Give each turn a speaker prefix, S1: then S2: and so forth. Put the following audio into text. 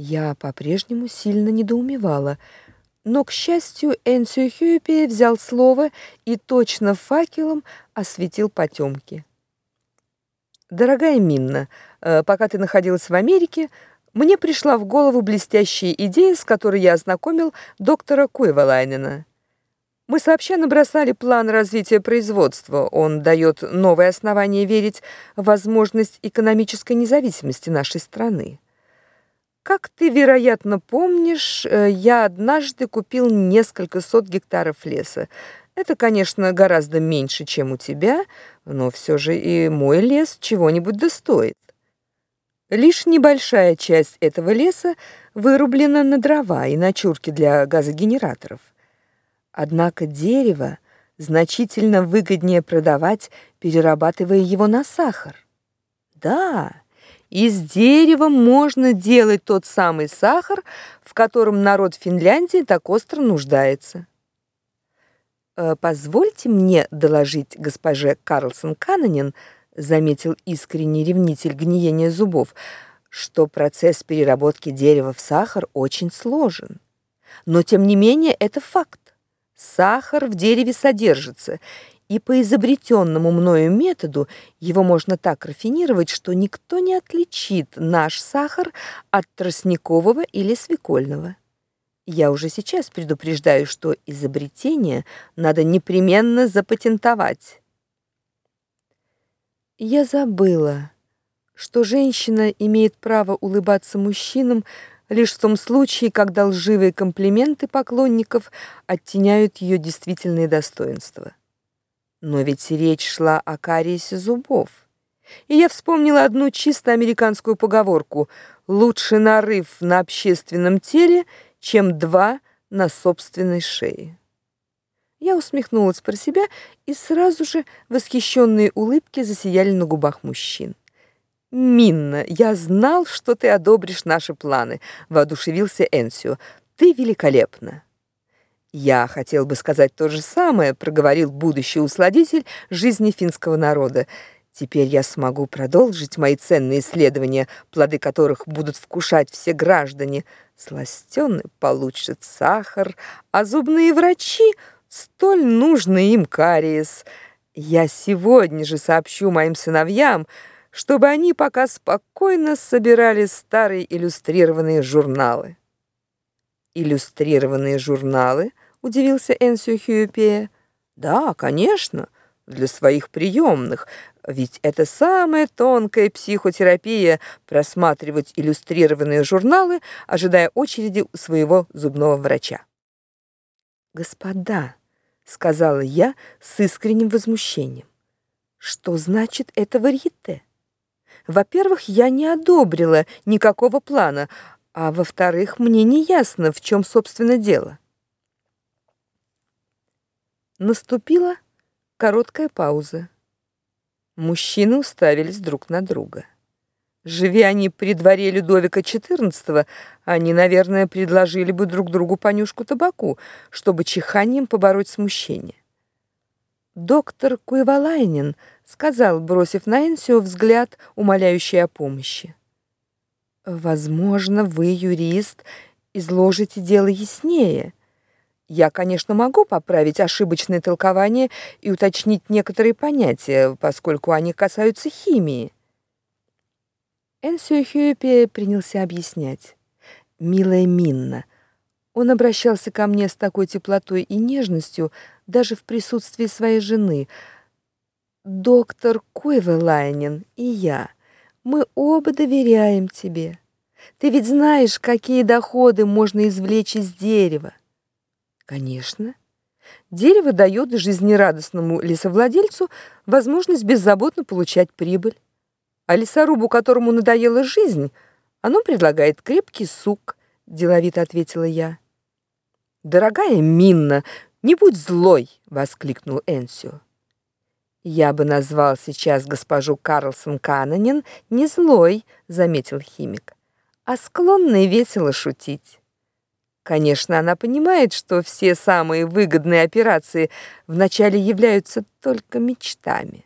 S1: Я по-прежнему сильно недоумевала, но, к счастью, Энсио Хьюпи взял слово и точно факелом осветил потемки. Дорогая Минна, э, пока ты находилась в Америке, мне пришла в голову блестящая идея, с которой я ознакомил доктора Куевалайнена. Мы сообща набросали план развития производства. Он дает новое основание верить в возможность экономической независимости нашей страны. Как ты, вероятно, помнишь, э, я однажды купил несколько сот гектаров леса. Это, конечно, гораздо меньше, чем у тебя, но все же и мой лес чего-нибудь достоит. Лишь небольшая часть этого леса вырублена на дрова и на чурки для газогенераторов. Однако дерево значительно выгоднее продавать, перерабатывая его на сахар. Да, из дерева можно делать тот самый сахар, в котором народ Финляндии так остро нуждается. Э, позвольте мне доложить госпоже Карлсон Канонин, заметил искренний ревнитель гниения зубов, что процесс переработки дерева в сахар очень сложен. Но тем не менее это факт. Сахар в дереве содержится, и по изобретенному мною методу его можно так рафинировать, что никто не отличит наш сахар от тростникового или свекольного. Я уже сейчас предупреждаю, что изобретение надо непременно запатентовать. Я забыла, что женщина имеет право улыбаться мужчинам лишь в том случае, когда лживые комплименты поклонников оттеняют ее действительные достоинства. Но ведь речь шла о кариесе зубов. И я вспомнила одну чисто американскую поговорку: лучше нарыв на общественном теле, чем два на собственной шее. Я усмехнулась про себя, и сразу же восхищенные улыбки засияли на губах мужчин. Минна, я знал, что ты одобришь наши планы, воодушевился Энсио. Ты великолепна. Я хотел бы сказать то же самое, проговорил будущий усладитель жизни финского народа. Теперь я смогу продолжить мои ценные исследования, плоды которых будут вкушать все граждане. Сластены получат сахар, а зубные врачи столь нужный им кариес. Я сегодня же сообщу моим сыновьям, чтобы они пока спокойно собирали старые иллюстрированные журналы. Иллюстрированные журналы, удивился Энсио Хьюпе. Да, конечно, для своих приемных, ведь это самая тонкая психотерапия просматривать иллюстрированные журналы, ожидая очереди у своего зубного врача. Господа, сказала я с искренним возмущением. Что значит это варьете? Во-первых, я не одобрила никакого плана, а во-вторых, мне не ясно, в чем собственно дело. Наступила короткая пауза. Мужчины уставились друг на друга. Живи они при дворе Людовика XIV, они, наверное, предложили бы друг другу понюшку табаку, чтобы чиханием побороть смущение. Доктор Куевалайнин сказал, бросив на Энсио взгляд, умоляющий о помощи. Возможно, вы, юрист, изложите дело яснее. Я, конечно, могу поправить ошибочное толкование и уточнить некоторые понятия, поскольку они касаются химии. Энсио принялся объяснять. «Милая Минна, он обращался ко мне с такой теплотой и нежностью даже в присутствии своей жены. Доктор Койвелайнен и я, мы оба доверяем тебе. Ты ведь знаешь, какие доходы можно извлечь из дерева. Конечно. Дерево дает жизнерадостному лесовладельцу возможность беззаботно получать прибыль. А лесорубу, которому надоела жизнь, оно предлагает крепкий сук, деловито ответила я. Дорогая Минна, не будь злой, воскликнул Энсио. Я бы назвал сейчас госпожу Карлсон Канонин не злой, заметил химик, а склонной весело шутить. Конечно, она понимает, что все самые выгодные операции вначале являются только мечтами.